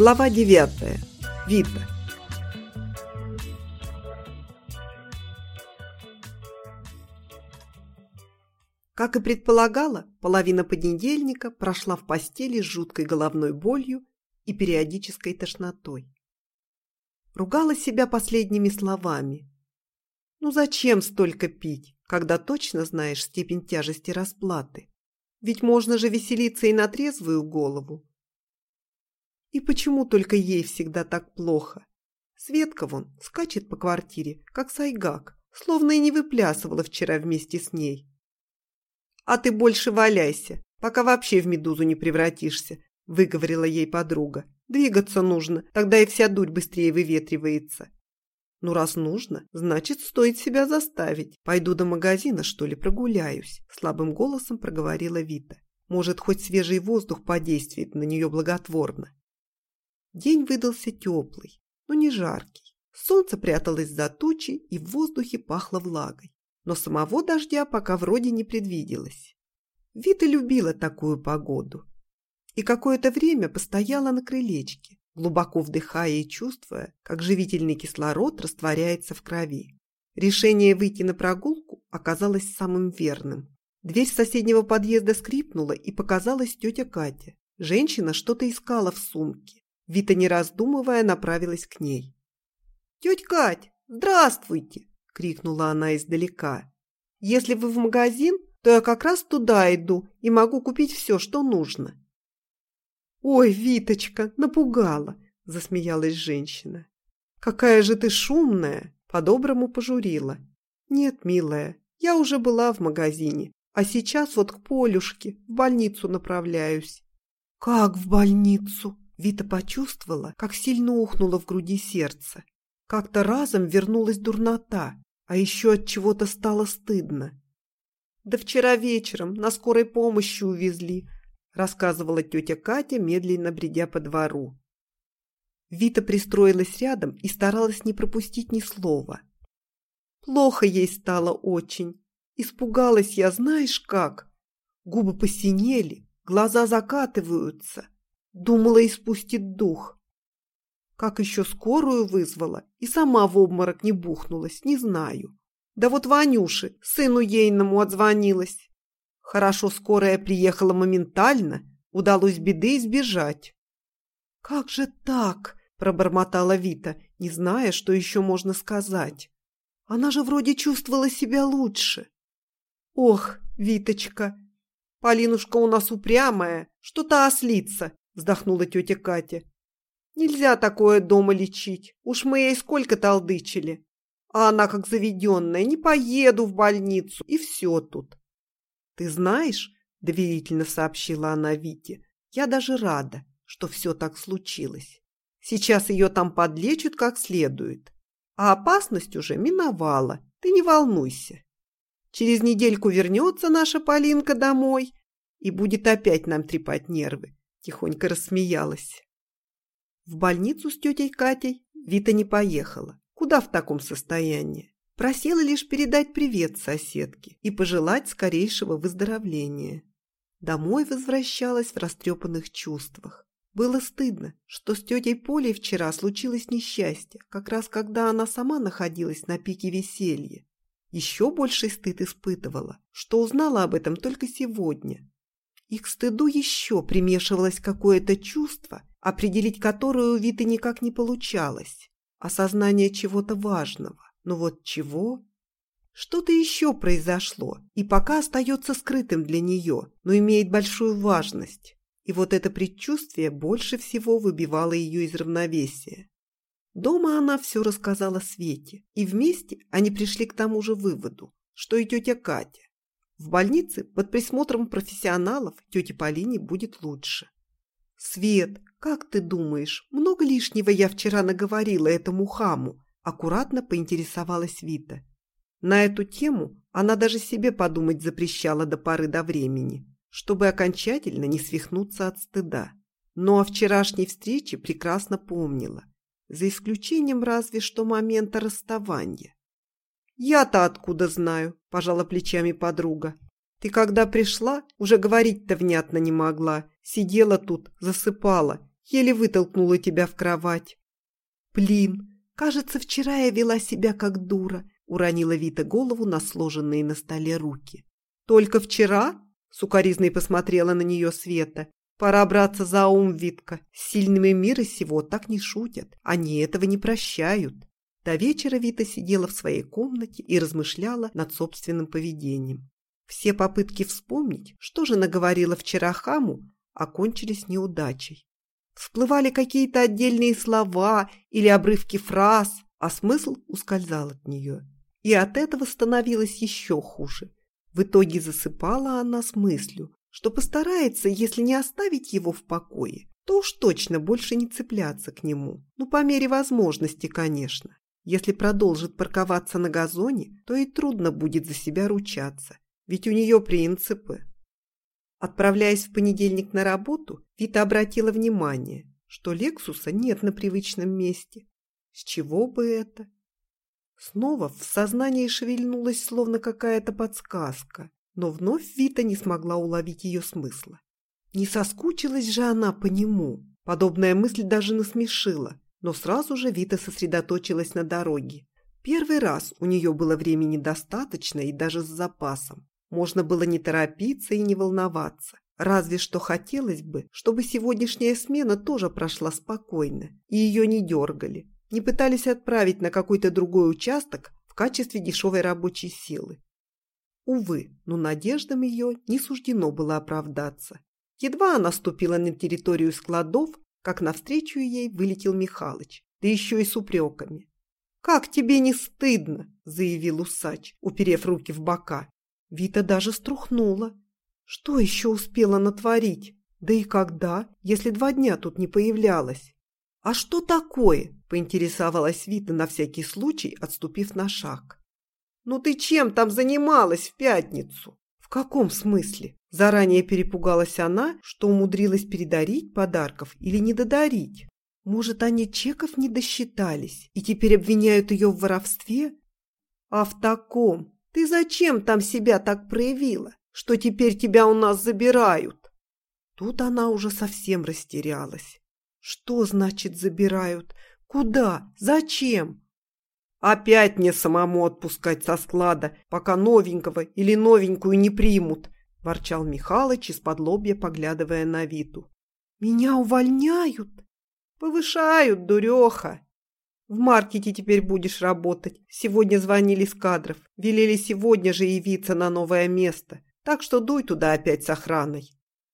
Глава 9. Вита. Как и предполагала, половина понедельника прошла в постели с жуткой головной болью и периодической тошнотой. Ругала себя последними словами. Ну зачем столько пить, когда точно знаешь степень тяжести расплаты? Ведь можно же веселиться и на трезвую голову. И почему только ей всегда так плохо? Светка вон скачет по квартире, как сайгак, словно и не выплясывала вчера вместе с ней. «А ты больше валяйся, пока вообще в медузу не превратишься», – выговорила ей подруга. «Двигаться нужно, тогда и вся дурь быстрее выветривается». «Ну, раз нужно, значит, стоит себя заставить. Пойду до магазина, что ли, прогуляюсь», – слабым голосом проговорила Вита. «Может, хоть свежий воздух подействует на нее благотворно». День выдался теплый, но не жаркий. Солнце пряталось за тучи, и в воздухе пахло влагой. Но самого дождя пока вроде не предвиделось. Вита любила такую погоду. И какое-то время постояла на крылечке, глубоко вдыхая и чувствуя, как живительный кислород растворяется в крови. Решение выйти на прогулку оказалось самым верным. Дверь соседнего подъезда скрипнула, и показалась тетя Катя. Женщина что-то искала в сумке. Вита, не раздумывая, направилась к ней. «Тетя Кать, здравствуйте!» – крикнула она издалека. «Если вы в магазин, то я как раз туда иду и могу купить все, что нужно». «Ой, Виточка, напугала!» – засмеялась женщина. «Какая же ты шумная!» – по-доброму пожурила. «Нет, милая, я уже была в магазине, а сейчас вот к Полюшке в больницу направляюсь». «Как в больницу?» Вита почувствовала, как сильно ухнуло в груди сердце. Как-то разом вернулась дурнота, а еще от чего-то стало стыдно. «Да вчера вечером на скорой помощи увезли», рассказывала тетя Катя, медленно бредя по двору. Вита пристроилась рядом и старалась не пропустить ни слова. Плохо ей стало очень. Испугалась я, знаешь как? Губы посинели, глаза закатываются. Думала, испустит дух. Как еще скорую вызвала и сама в обморок не бухнулась, не знаю. Да вот Ванюше, сыну ейному, отзвонилась. Хорошо скорая приехала моментально, удалось беды избежать. «Как же так?» – пробормотала Вита, не зная, что еще можно сказать. «Она же вроде чувствовала себя лучше». «Ох, Виточка, Полинушка у нас упрямая, что-то ослится, вздохнула тетя Катя. Нельзя такое дома лечить. Уж мы ей сколько толдычили. А она, как заведенная, не поеду в больницу, и все тут. Ты знаешь, доверительно сообщила она Вите, я даже рада, что все так случилось. Сейчас ее там подлечат как следует. А опасность уже миновала, ты не волнуйся. Через недельку вернется наша Полинка домой и будет опять нам трепать нервы. Тихонько рассмеялась. В больницу с тетей Катей Вита не поехала. Куда в таком состоянии? Просила лишь передать привет соседке и пожелать скорейшего выздоровления. Домой возвращалась в растрепанных чувствах. Было стыдно, что с тетей Полей вчера случилось несчастье, как раз когда она сама находилась на пике веселья. Еще больший стыд испытывала, что узнала об этом только сегодня, и к стыду еще примешивалось какое-то чувство, определить которое у Виты никак не получалось. Осознание чего-то важного. Но вот чего? Что-то еще произошло, и пока остается скрытым для нее, но имеет большую важность. И вот это предчувствие больше всего выбивало ее из равновесия. Дома она все рассказала Свете, и вместе они пришли к тому же выводу, что и тетя Катя. В больнице под присмотром профессионалов тете Полине будет лучше. «Свет, как ты думаешь, много лишнего я вчера наговорила этому хаму?» Аккуратно поинтересовалась Вита. На эту тему она даже себе подумать запрещала до поры до времени, чтобы окончательно не свихнуться от стыда. Но о вчерашней встрече прекрасно помнила, за исключением разве что момента расставания. «Я-то откуда знаю?» – пожала плечами подруга. «Ты когда пришла, уже говорить-то внятно не могла. Сидела тут, засыпала. Еле вытолкнула тебя в кровать. Блин, кажется, вчера я вела себя как дура, уронила Вита голову на сложенные на столе руки. Только вчера? Сукаризной посмотрела на нее Света. Пора браться за ум, Витка. С сильными мира сего так не шутят. Они этого не прощают. До вечера Вита сидела в своей комнате и размышляла над собственным поведением. Все попытки вспомнить, что же наговорила вчера хаму, окончились неудачей. Всплывали какие-то отдельные слова или обрывки фраз, а смысл ускользал от нее. И от этого становилось еще хуже. В итоге засыпала она с мыслью, что постарается, если не оставить его в покое, то уж точно больше не цепляться к нему. Ну, по мере возможности, конечно. Если продолжит парковаться на газоне, то и трудно будет за себя ручаться, ведь у нее принципы. Отправляясь в понедельник на работу, Вита обратила внимание, что Лексуса нет на привычном месте. С чего бы это? Снова в сознании шевельнулась словно какая-то подсказка но вновь Вита не смогла уловить ее смысла. Не соскучилась же она по нему. Подобная мысль даже насмешила, но сразу же Вита сосредоточилась на дороге. Первый раз у нее было времени достаточно и даже с запасом. Можно было не торопиться и не волноваться. Разве что хотелось бы, чтобы сегодняшняя смена тоже прошла спокойно, и ее не дергали, не пытались отправить на какой-то другой участок в качестве дешевой рабочей силы. Увы, но надеждам ее не суждено было оправдаться. Едва она ступила на территорию складов, как навстречу ей вылетел Михалыч, да еще и с упреками. «Как тебе не стыдно?» – заявил усач, уперев руки в бока. Вита даже струхнула. Что еще успела натворить? Да и когда, если два дня тут не появлялась? «А что такое?» – поинтересовалась Вита на всякий случай, отступив на шаг. «Ну ты чем там занималась в пятницу?» «В каком смысле?» Заранее перепугалась она, что умудрилась передарить подарков или не додарить. Может, они чеков не досчитались и теперь обвиняют ее в воровстве? А в таком ты зачем там себя так проявила, что теперь тебя у нас забирают? Тут она уже совсем растерялась. Что значит забирают? Куда? Зачем? Опять мне самому отпускать со склада, пока новенького или новенькую не примут, ворчал Михалыч из-под лобья, поглядывая на Виту. Меня увольняют? Повышают, дуреха. В маркете теперь будешь работать. Сегодня звонили с кадров. Велели сегодня же явиться на новое место. Так что дуй туда опять с охраной.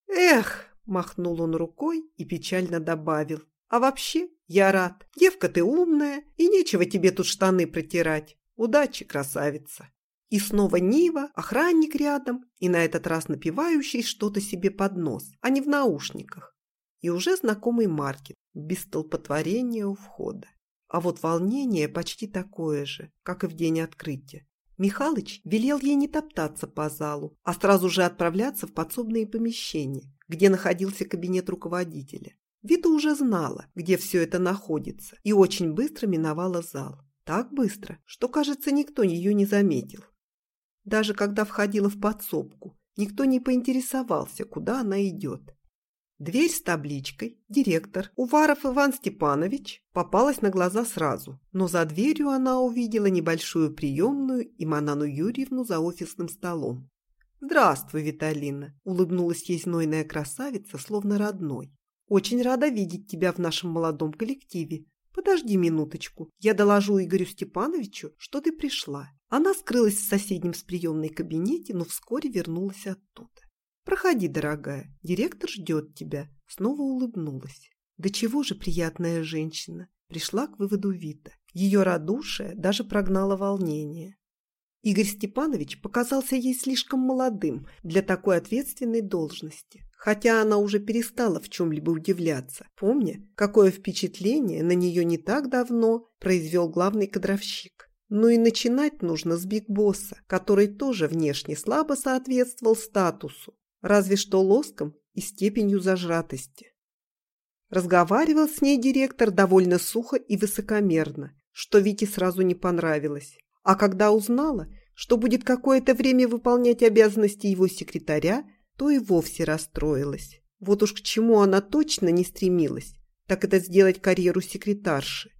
Эх, махнул он рукой и печально добавил. А вообще, я рад. Девка ты умная, и нечего тебе тут штаны протирать. Удачи, красавица. И снова Нива, охранник рядом, и на этот раз напивающий что-то себе под нос, а не в наушниках. И уже знакомый маркет, без столпотворения у входа. А вот волнение почти такое же, как и в день открытия. Михалыч велел ей не топтаться по залу, а сразу же отправляться в подсобные помещения, где находился кабинет руководителя. Вита уже знала, где все это находится, и очень быстро миновала зал. Так быстро, что, кажется, никто ее не заметил. Даже когда входила в подсобку, никто не поинтересовался, куда она идет. Дверь с табличкой «Директор Уваров Иван Степанович» попалась на глаза сразу, но за дверью она увидела небольшую приемную и Манану Юрьевну за офисным столом. «Здравствуй, Виталина!» – улыбнулась ей знойная красавица, словно родной. Очень рада видеть тебя в нашем молодом коллективе. Подожди минуточку, я доложу Игорю Степановичу, что ты пришла. Она скрылась в соседнем с приемной кабинете, но вскоре вернулась оттуда. Проходи, дорогая, директор ждет тебя. Снова улыбнулась. Да чего же приятная женщина. Пришла к выводу Вита. Ее радушие даже прогнало волнение. Игорь Степанович показался ей слишком молодым для такой ответственной должности, хотя она уже перестала в чем-либо удивляться, помня, какое впечатление на нее не так давно произвел главный кадровщик. Ну и начинать нужно с Биг-Босса, который тоже внешне слабо соответствовал статусу, разве что лоском и степенью зажратости. Разговаривал с ней директор довольно сухо и высокомерно, что Вите сразу не понравилось. А когда узнала, что будет какое-то время выполнять обязанности его секретаря, то и вовсе расстроилась. Вот уж к чему она точно не стремилась, так это сделать карьеру секретарши.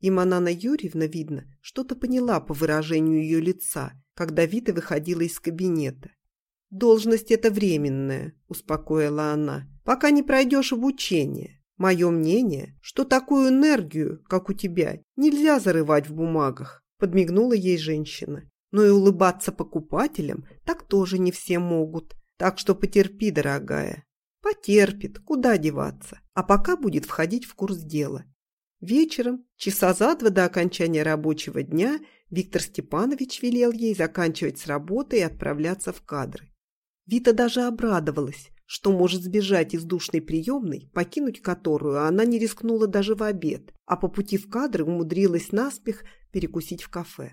И Манана Юрьевна, видно, что-то поняла по выражению ее лица, когда Вита выходила из кабинета. «Должность эта временная», – успокоила она, – «пока не пройдешь обучение. Мое мнение, что такую энергию, как у тебя, нельзя зарывать в бумагах», – подмигнула ей женщина. «Но и улыбаться покупателям так тоже не все могут. Так что потерпи, дорогая». «Потерпит, куда деваться, а пока будет входить в курс дела. Вечером, часа за два до окончания рабочего дня, Виктор Степанович велел ей заканчивать с работы и отправляться в кадры. Вита даже обрадовалась, что может сбежать из душной приемной, покинуть которую она не рискнула даже в обед, а по пути в кадры умудрилась наспех перекусить в кафе.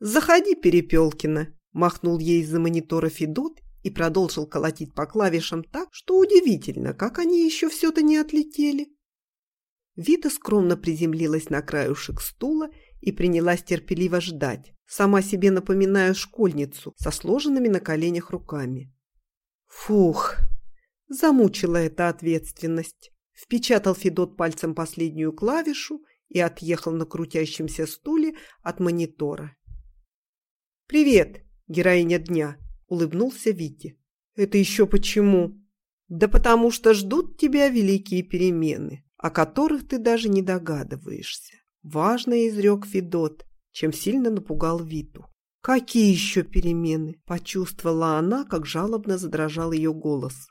«Заходи, Перепелкина!» – махнул ей из-за монитора Федот и продолжил колотить по клавишам так, что удивительно, как они еще все-то не отлетели. Вита скромно приземлилась на краюшек стула и принялась терпеливо ждать, сама себе напоминая школьницу со сложенными на коленях руками. Фух, замучила эта ответственность. Впечатал Федот пальцем последнюю клавишу и отъехал на крутящемся стуле от монитора. «Привет, героиня дня!» – улыбнулся Вите. «Это еще почему?» «Да потому что ждут тебя великие перемены о которых ты даже не догадываешься. Важно изрек Федот, чем сильно напугал Виту. «Какие еще перемены?» – почувствовала она, как жалобно задрожал ее голос.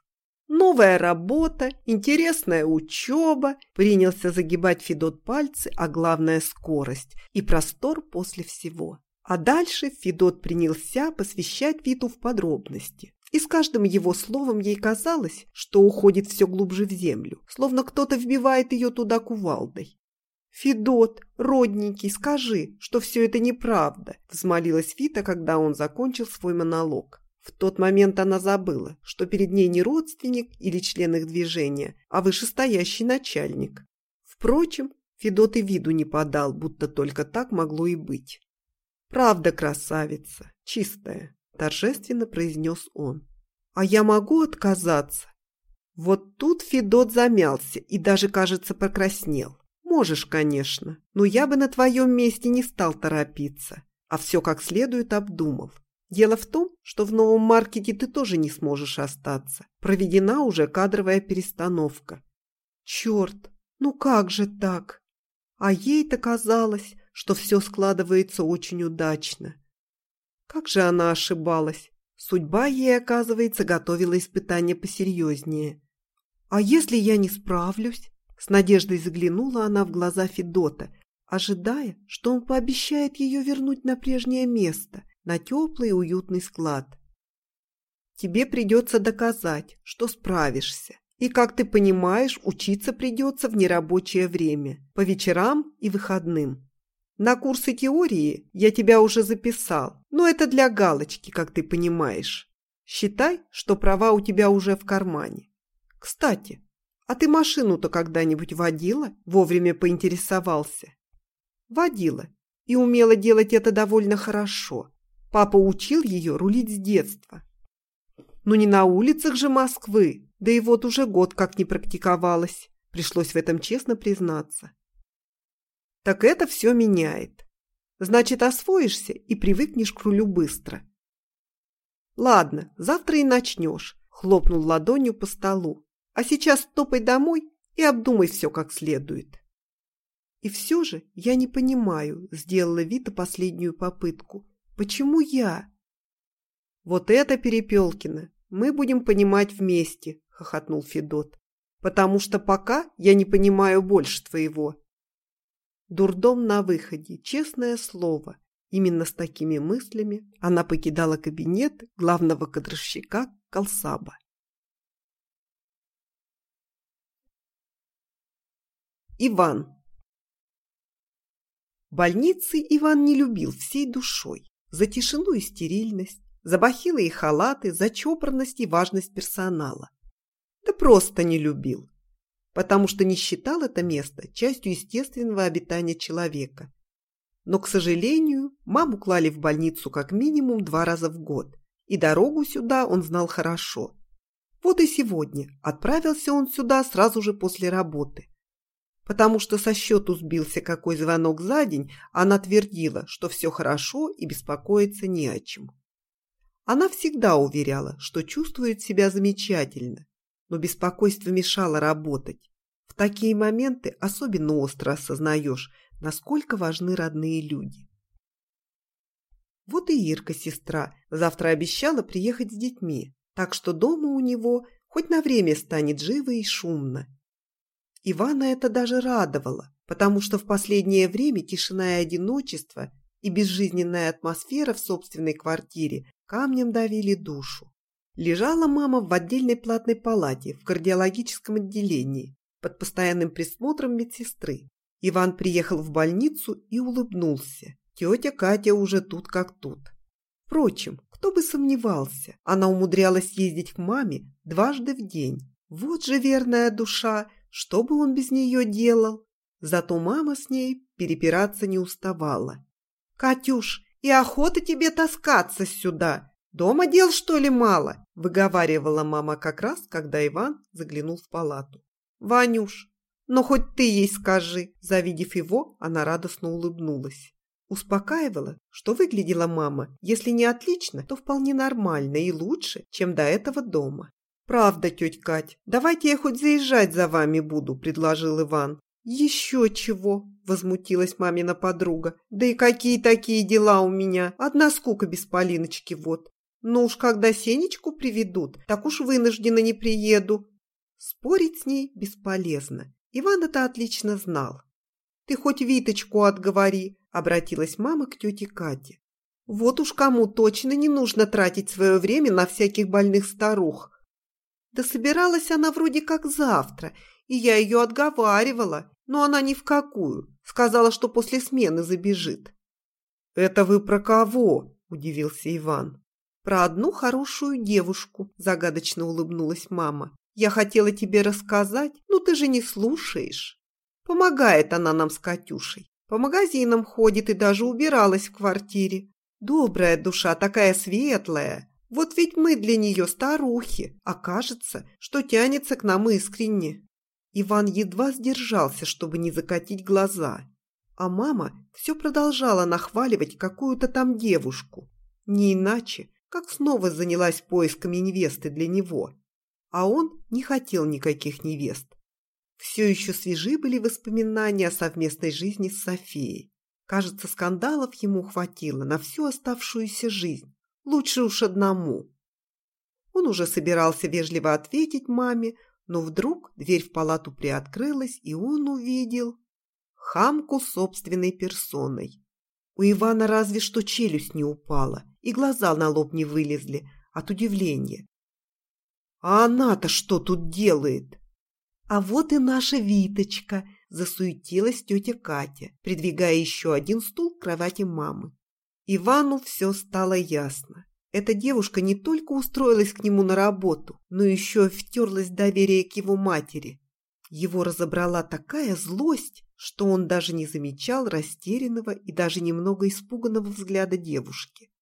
«Новая работа, интересная учеба», – принялся загибать Федот пальцы, а главное – скорость и простор после всего. А дальше Федот принялся посвящать Виту в подробности и с каждым его словом ей казалось, что уходит все глубже в землю, словно кто-то вбивает ее туда кувалдой. «Федот, родненький, скажи, что все это неправда», – взмолилась Вита, когда он закончил свой монолог. В тот момент она забыла, что перед ней не родственник или член их движения, а вышестоящий начальник. Впрочем, Федот и виду не подал, будто только так могло и быть. «Правда, красавица, чистая, – торжественно произнес он. «А я могу отказаться?» Вот тут Федот замялся и даже, кажется, покраснел. «Можешь, конечно, но я бы на твоем месте не стал торопиться, а все как следует обдумал. Дело в том, что в новом маркете ты тоже не сможешь остаться. Проведена уже кадровая перестановка». «Черт, ну как же так?» А ей-то казалось, что все складывается очень удачно. Как же она ошибалась. Судьба ей, оказывается, готовила испытание посерьезнее. «А если я не справлюсь?» С надеждой заглянула она в глаза Федота, ожидая, что он пообещает ее вернуть на прежнее место, на теплый и уютный склад. «Тебе придется доказать, что справишься. И, как ты понимаешь, учиться придется в нерабочее время, по вечерам и выходным. На курсы теории я тебя уже записал, но это для галочки, как ты понимаешь. Считай, что права у тебя уже в кармане. Кстати, а ты машину-то когда-нибудь водила? Вовремя поинтересовался. Водила. И умела делать это довольно хорошо. Папа учил ее рулить с детства. Ну не на улицах же Москвы, да и вот уже год как не практиковалась. Пришлось в этом честно признаться так это все меняет. Значит, освоишься и привыкнешь к рулю быстро. Ладно, завтра и начнешь, хлопнул ладонью по столу. А сейчас топай домой и обдумай все как следует. И все же я не понимаю, сделала Вита последнюю попытку. Почему я? Вот это Перепелкина мы будем понимать вместе, хохотнул Федот. Потому что пока я не понимаю больше твоего. Дурдом на выходе, честное слово. Именно с такими мыслями она покидала кабинет главного кадровщика Колсаба. Иван Больницы Иван не любил всей душой. За тишину и стерильность, за бахилы и халаты, за чопорность и важность персонала. Да просто не любил потому что не считал это место частью естественного обитания человека. Но, к сожалению, маму клали в больницу как минимум два раза в год, и дорогу сюда он знал хорошо. Вот и сегодня отправился он сюда сразу же после работы, потому что со счету сбился какой звонок за день, она твердила, что все хорошо и беспокоиться не о чем. Она всегда уверяла, что чувствует себя замечательно, но беспокойство мешало работать. В такие моменты особенно остро осознаешь, насколько важны родные люди. Вот и Ирка, сестра, завтра обещала приехать с детьми, так что дома у него хоть на время станет живо и шумно. Ивана это даже радовало, потому что в последнее время тишина и одиночество и безжизненная атмосфера в собственной квартире камнем давили душу. Лежала мама в отдельной платной палате в кардиологическом отделении под постоянным присмотром медсестры. Иван приехал в больницу и улыбнулся. Тетя Катя уже тут как тут. Впрочем, кто бы сомневался, она умудрялась ездить к маме дважды в день. Вот же верная душа, что бы он без нее делал? Зато мама с ней перепираться не уставала. «Катюш, и охота тебе таскаться сюда! Дома дел, что ли, мало?» выговаривала мама как раз, когда Иван заглянул в палату. «Ванюш, ну хоть ты ей скажи!» Завидев его, она радостно улыбнулась. Успокаивала, что выглядела мама, если не отлично, то вполне нормально и лучше, чем до этого дома. «Правда, тетя Кать, давайте я хоть заезжать за вами буду», – предложил Иван. «Еще чего?» – возмутилась мамина подруга. «Да и какие такие дела у меня? Одна скука без Полиночки вот. Ну уж когда Сенечку приведут, так уж вынуждена не приеду». Спорить с ней бесполезно. Иван это отлично знал. «Ты хоть Виточку отговори», – обратилась мама к тете Кате. «Вот уж кому точно не нужно тратить свое время на всяких больных старух. Да собиралась она вроде как завтра, и я ее отговаривала, но она ни в какую. Сказала, что после смены забежит. «Это вы про кого?» – удивился Иван. «Про одну хорошую девушку», – загадочно улыбнулась мама. «Я хотела тебе рассказать, но ты же не слушаешь. Помогает она нам с Катюшей. По магазинам ходит и даже убиралась в квартире. Добрая душа, такая светлая. Вот ведь мы для нее старухи, а кажется, что тянется к нам искренне. Иван едва сдержался, чтобы не закатить глаза. А мама все продолжала нахваливать какую-то там девушку. Не иначе, как снова занялась поисками невесты для него. А он не хотел никаких невест. Все еще свежи были воспоминания о совместной жизни с Софией. Кажется, скандалов ему хватило на всю оставшуюся жизнь. Лучше уж одному. Он уже собирался вежливо ответить маме, но вдруг дверь в палату приоткрылась, и он увидел хамку собственной персоной. У Ивана разве что челюсть не упала, и глаза на лоб не вылезли от удивления. «А она-то что тут делает?» «А вот и наша Виточка!» – засуетилась тетя Катя, придвигая еще один стул к кровати мамы. Ивану все стало ясно. Эта девушка не только устроилась к нему на работу, но еще втерлась доверие к его матери. Его разобрала такая злость, что он даже не замечал растерянного и даже немного испуганного взгляда девушки.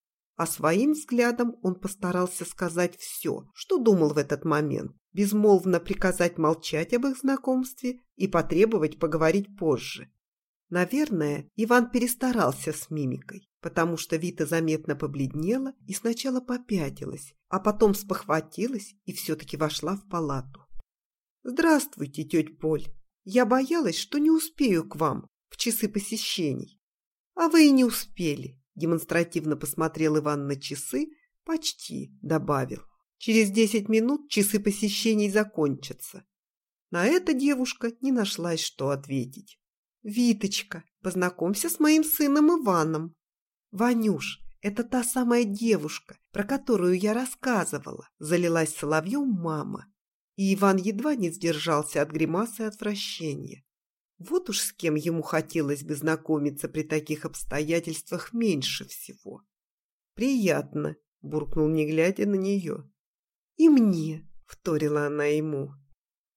А своим взглядом он постарался сказать все, что думал в этот момент, безмолвно приказать молчать об их знакомстве и потребовать поговорить позже. Наверное, Иван перестарался с мимикой, потому что Вита заметно побледнела и сначала попятилась, а потом спохватилась и все-таки вошла в палату. «Здравствуйте, тетя Поль. Я боялась, что не успею к вам в часы посещений». «А вы и не успели», – демонстративно посмотрел Иван на часы, почти добавил. «Через десять минут часы посещений закончатся». На это девушка не нашлась, что ответить. «Виточка, познакомься с моим сыном Иваном». «Ванюш, это та самая девушка, про которую я рассказывала», залилась соловьем мама. И Иван едва не сдержался от гримасы отвращения. Вот уж с кем ему хотелось бы знакомиться при таких обстоятельствах меньше всего. «Приятно», – буркнул, не глядя на нее. «И мне», – вторила она ему.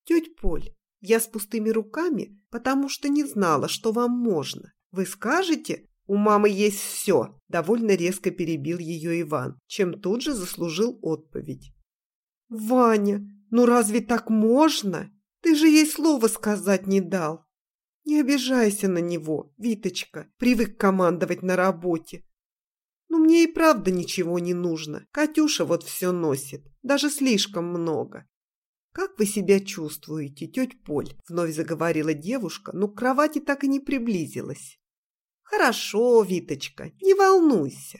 «Тетя Поль, я с пустыми руками, потому что не знала, что вам можно. Вы скажете, у мамы есть все, довольно резко перебил ее Иван, чем тут же заслужил отповедь. Ваня, ну разве так можно? Ты же ей слова сказать не дал. Не обижайся на него, Виточка, привык командовать на работе. Ну, мне и правда ничего не нужно. Катюша вот все носит, даже слишком много. «Как вы себя чувствуете, тетя Поль?» – вновь заговорила девушка, но к кровати так и не приблизилась. «Хорошо, Виточка, не волнуйся.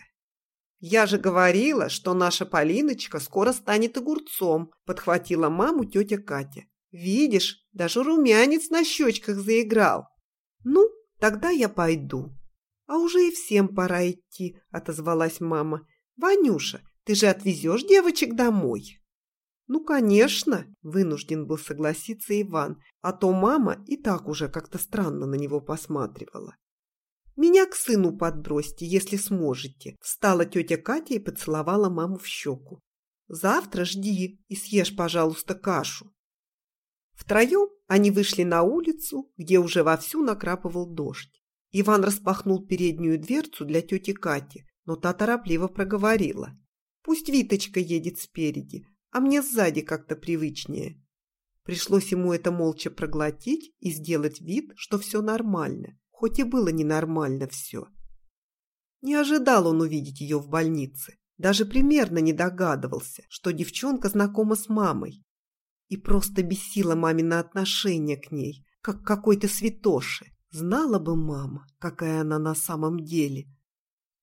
Я же говорила, что наша Полиночка скоро станет огурцом», – подхватила маму тетя Катя. «Видишь, даже румянец на щечках заиграл». «Ну, тогда я пойду». «А уже и всем пора идти», – отозвалась мама. «Ванюша, ты же отвезешь девочек домой?» «Ну, конечно!» – вынужден был согласиться Иван, а то мама и так уже как-то странно на него посматривала. «Меня к сыну подбросьте, если сможете», – встала тетя Катя и поцеловала маму в щеку. «Завтра жди и съешь, пожалуйста, кашу». Втроем они вышли на улицу, где уже вовсю накрапывал дождь. Иван распахнул переднюю дверцу для тети Кати, но та торопливо проговорила. «Пусть Виточка едет спереди, а мне сзади как-то привычнее. Пришлось ему это молча проглотить и сделать вид, что все нормально, хоть и было ненормально все. Не ожидал он увидеть ее в больнице, даже примерно не догадывался, что девчонка знакома с мамой. И просто бесило мамино отношение к ней, как какой-то святоши. Знала бы мама, какая она на самом деле.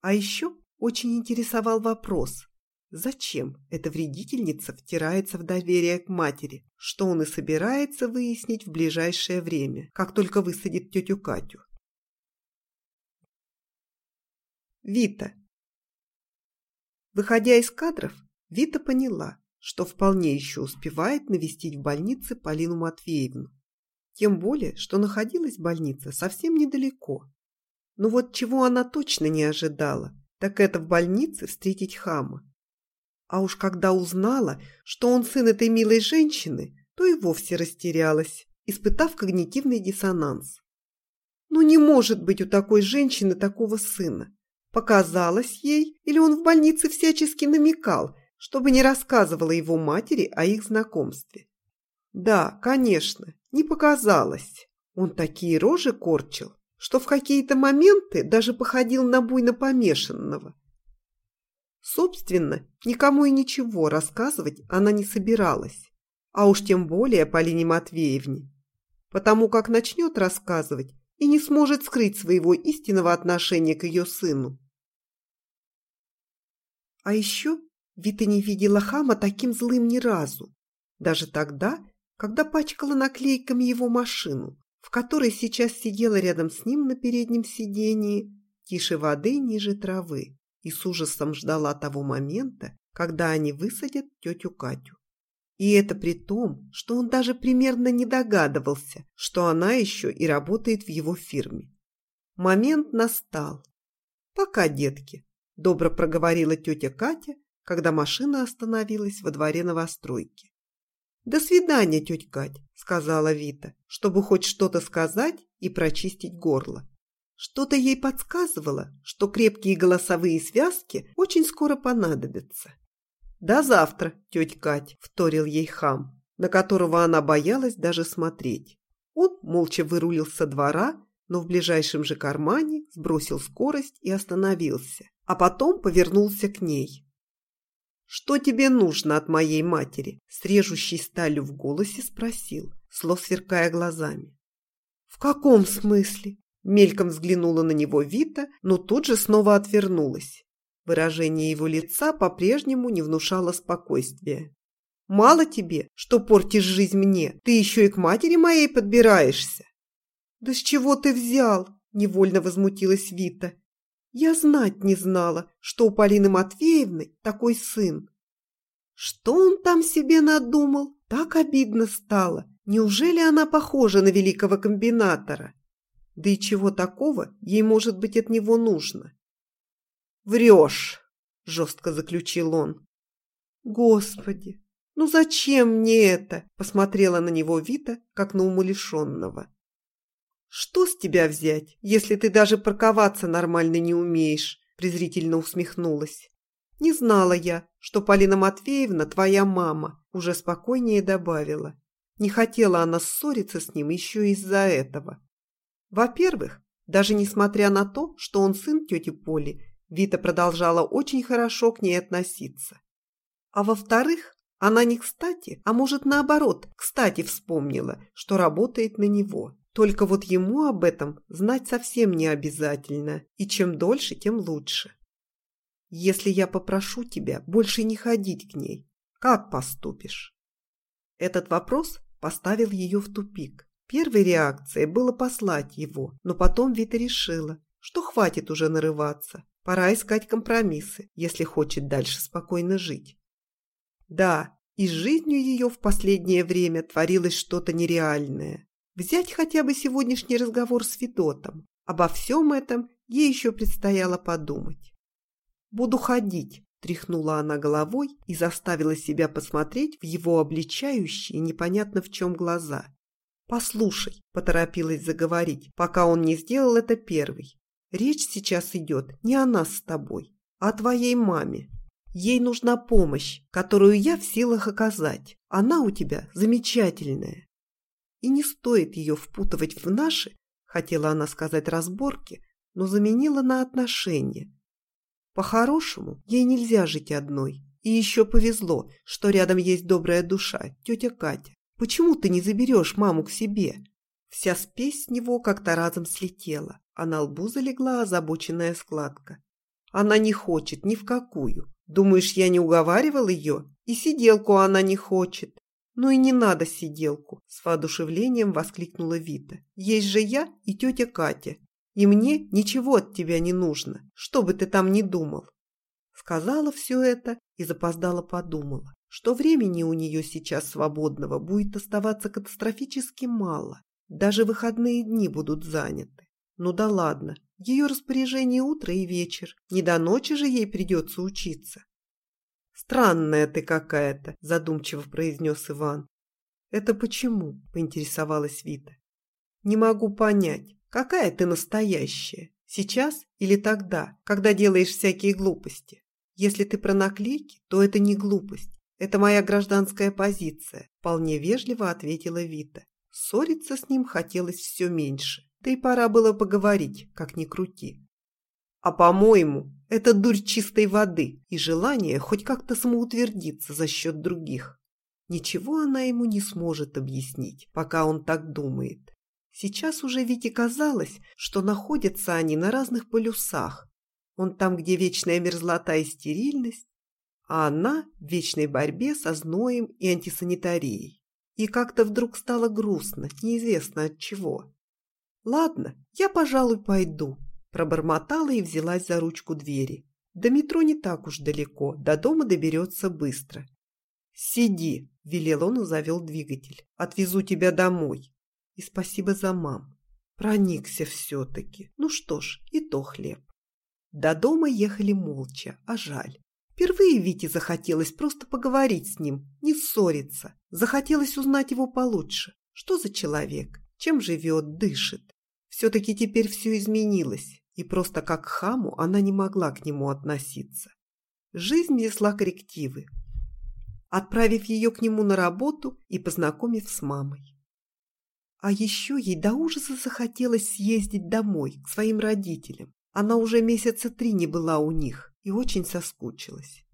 А еще очень интересовал вопрос, Зачем эта вредительница втирается в доверие к матери, что он и собирается выяснить в ближайшее время, как только высадит тетю Катю? Вита. Выходя из кадров, Вита поняла, что вполне еще успевает навестить в больнице Полину Матвеевну. Тем более, что находилась больница совсем недалеко. Но вот чего она точно не ожидала, так это в больнице встретить хама. А уж когда узнала, что он сын этой милой женщины, то и вовсе растерялась, испытав когнитивный диссонанс. Ну не может быть у такой женщины такого сына. Показалось ей, или он в больнице всячески намекал, чтобы не рассказывала его матери о их знакомстве. Да, конечно, не показалось. Он такие рожи корчил, что в какие-то моменты даже походил на буйно помешанного. Собственно, никому и ничего рассказывать она не собиралась, а уж тем более Полине Матвеевне, потому как начнет рассказывать и не сможет скрыть своего истинного отношения к ее сыну. А еще Вита не видела хама таким злым ни разу, даже тогда, когда пачкала наклейками его машину, в которой сейчас сидела рядом с ним на переднем сидении, тише воды ниже травы и с ужасом ждала того момента, когда они высадят тетю Катю. И это при том, что он даже примерно не догадывался, что она еще и работает в его фирме. Момент настал. «Пока, детки», – добро проговорила тетя Катя, когда машина остановилась во дворе новостройки. «До свидания, тетя Кать», – сказала Вита, чтобы хоть что-то сказать и прочистить горло. Что-то ей подсказывало, что крепкие голосовые связки очень скоро понадобятся. «До завтра, тетя Кать», – вторил ей хам, на которого она боялась даже смотреть. Он молча вырулил со двора, но в ближайшем же кармане сбросил скорость и остановился, а потом повернулся к ней. «Что тебе нужно от моей матери?» – с режущей сталью в голосе спросил, слов сверкая глазами. «В каком смысле?» Мельком взглянула на него Вита, но тут же снова отвернулась. Выражение его лица по-прежнему не внушало спокойствия. «Мало тебе, что портишь жизнь мне, ты еще и к матери моей подбираешься!» «Да с чего ты взял?» – невольно возмутилась Вита. «Я знать не знала, что у Полины Матвеевны такой сын». «Что он там себе надумал? Так обидно стало. Неужели она похожа на великого комбинатора?» Да и чего такого ей, может быть, от него нужно? «Врешь!» – жестко заключил он. «Господи, ну зачем мне это?» – посмотрела на него Вита, как на умалишенного. «Что с тебя взять, если ты даже парковаться нормально не умеешь?» – презрительно усмехнулась. «Не знала я, что Полина Матвеевна твоя мама», – уже спокойнее добавила. Не хотела она ссориться с ним еще из-за этого. Во-первых, даже несмотря на то, что он сын тети Поли, Вита продолжала очень хорошо к ней относиться. А во-вторых, она не кстати, а может наоборот, кстати вспомнила, что работает на него. Только вот ему об этом знать совсем не обязательно, и чем дольше, тем лучше. Если я попрошу тебя больше не ходить к ней, как поступишь? Этот вопрос поставил ее в тупик. Первой реакцией было послать его, но потом Вита решила, что хватит уже нарываться. Пора искать компромиссы, если хочет дальше спокойно жить. Да, и с жизнью ее в последнее время творилось что-то нереальное. Взять хотя бы сегодняшний разговор с Федотом. Обо всем этом ей еще предстояло подумать. «Буду ходить», – тряхнула она головой и заставила себя посмотреть в его обличающие непонятно в чем глаза. «Послушай», – поторопилась заговорить, пока он не сделал это первый. «Речь сейчас идет не о нас с тобой, а о твоей маме. Ей нужна помощь, которую я в силах оказать. Она у тебя замечательная. И не стоит ее впутывать в наши, хотела она сказать разборки, но заменила на отношения. По-хорошему, ей нельзя жить одной. И еще повезло, что рядом есть добрая душа, тетя Катя. Почему ты не заберешь маму к себе? Вся спесь с него как-то разом слетела, а на лбу залегла озабоченная складка. Она не хочет ни в какую. Думаешь, я не уговаривал ее? И сиделку она не хочет. «Ну и не надо сиделку!» – с воодушевлением воскликнула Вита. «Есть же я и тетя Катя, и мне ничего от тебя не нужно, что бы ты там ни думал». Сказала все это и запоздала подумала, что времени у нее сейчас свободного будет оставаться катастрофически мало. Даже выходные дни будут заняты. Ну да ладно, ее распоряжение утро и вечер, не до ночи же ей придется учиться. «Странная ты какая-то», – задумчиво произнес Иван. «Это почему?» – поинтересовалась Вита. «Не могу понять, какая ты настоящая, сейчас или тогда, когда делаешь всякие глупости. Если ты про наклейки, то это не глупость, это моя гражданская позиция», – вполне вежливо ответила Вита. Ссориться с ним хотелось все меньше, да и пора было поговорить, как ни крути. А по-моему, это дурь чистой воды и желание хоть как-то самоутвердиться за счет других. Ничего она ему не сможет объяснить, пока он так думает. Сейчас уже Вите казалось, что находятся они на разных полюсах. Он там, где вечная мерзлота и стерильность, а она в вечной борьбе со зноем и антисанитарией. И как-то вдруг стало грустно, неизвестно от чего. «Ладно, я, пожалуй, пойду», Пробормотала и взялась за ручку двери. До метро не так уж далеко, до дома доберется быстро. «Сиди», – велел он и завел двигатель. «Отвезу тебя домой». И спасибо за мам. Проникся все-таки. Ну что ж, и то хлеб. До дома ехали молча, а жаль. Впервые Вите захотелось просто поговорить с ним, не ссориться. Захотелось узнать его получше. Что за человек? Чем живет, дышит? Все-таки теперь все изменилось и просто как хаму она не могла к нему относиться. Жизнь несла коррективы, отправив ее к нему на работу и познакомив с мамой. А еще ей до ужаса захотелось съездить домой, к своим родителям. Она уже месяца три не была у них и очень соскучилась.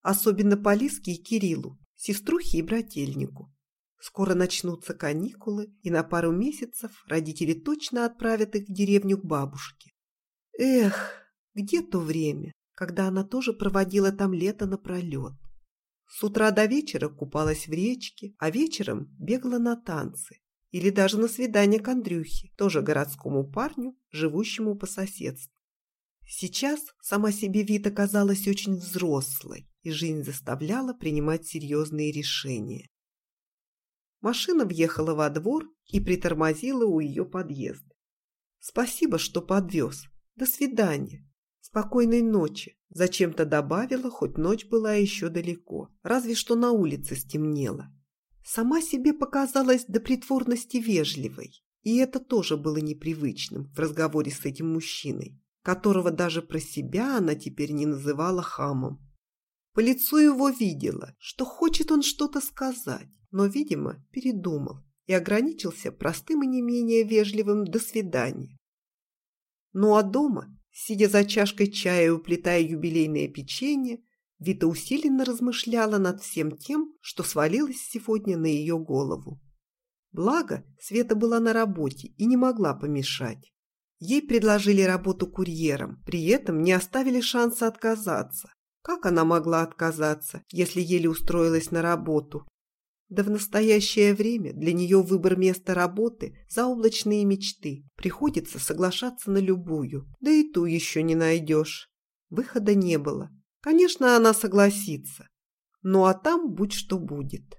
Особенно по Лиске и Кириллу, сеструхе и брательнику. Скоро начнутся каникулы, и на пару месяцев родители точно отправят их в деревню к бабушке. Эх, где то время, когда она тоже проводила там лето напролет. С утра до вечера купалась в речке, а вечером бегала на танцы или даже на свидание к Андрюхе, тоже городскому парню, живущему по соседству. Сейчас сама себе Вита казалась очень взрослой, и жизнь заставляла принимать серьезные решения. Машина въехала во двор и притормозила у ее подъезда. «Спасибо, что подвез. До свидания. Спокойной ночи». Зачем-то добавила, хоть ночь была еще далеко, разве что на улице стемнело. Сама себе показалась до притворности вежливой, и это тоже было непривычным в разговоре с этим мужчиной, которого даже про себя она теперь не называла хамом. По лицу его видела, что хочет он что-то сказать, но, видимо, передумал и ограничился простым и не менее вежливым «до свидания». Ну а дома, сидя за чашкой чая и уплетая юбилейное печенье, Вита усиленно размышляла над всем тем, что свалилось сегодня на ее голову. Благо, Света была на работе и не могла помешать. Ей предложили работу курьером, при этом не оставили шанса отказаться. Как она могла отказаться, если еле устроилась на работу? Да в настоящее время для нее выбор места работы – заоблачные мечты. Приходится соглашаться на любую, да и ту еще не найдешь. Выхода не было. Конечно, она согласится. Ну а там будь что будет.